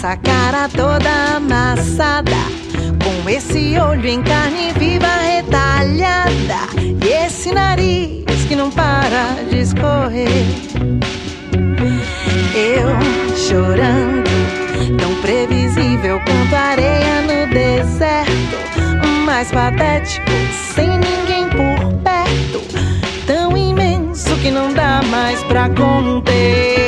Essa cara toda amassada, com esse olho em carne viva retalhada e esse nariz que não para de escorrer. Chorando, tão previsível quanto areia no deserto, mais patético, sem ninguém por perto, tão imenso que não dá mais pra conter.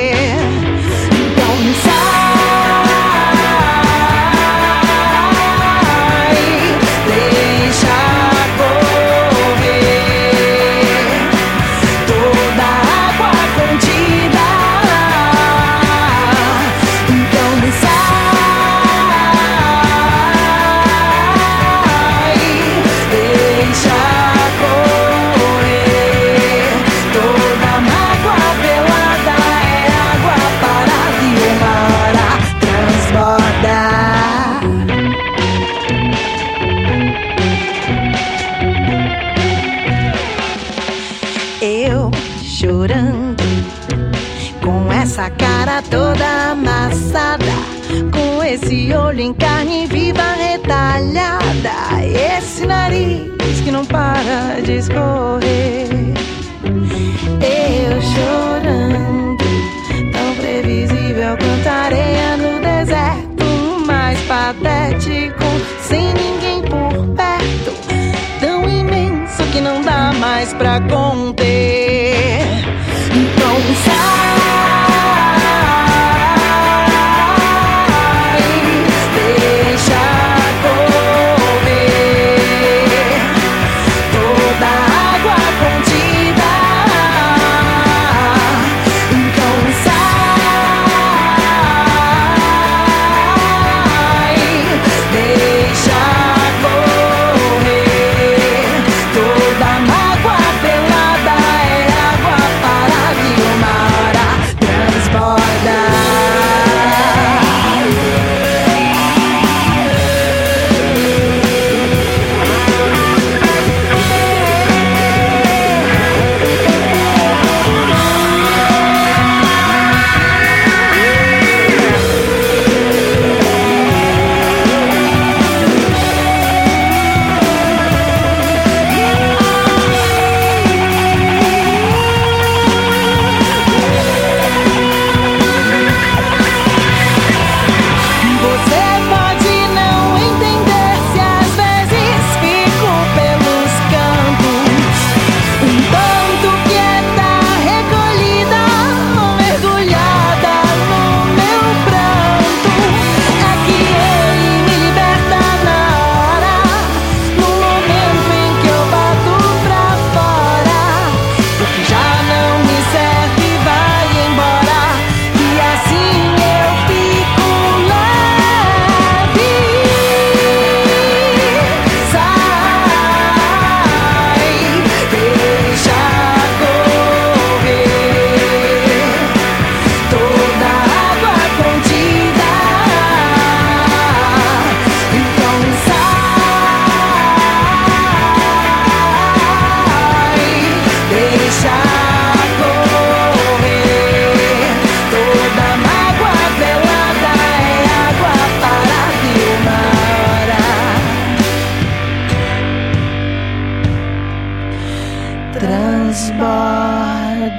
Chorando com essa cara toda amassada, com esse olho em carne viva retalhada, esse nariz que não para de escorrer. Eu chorando, tão previsível quanto areia no deserto, mais patético, sem ninguém por perto, tão imenso que não dá mais pra conter.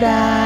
Dadah.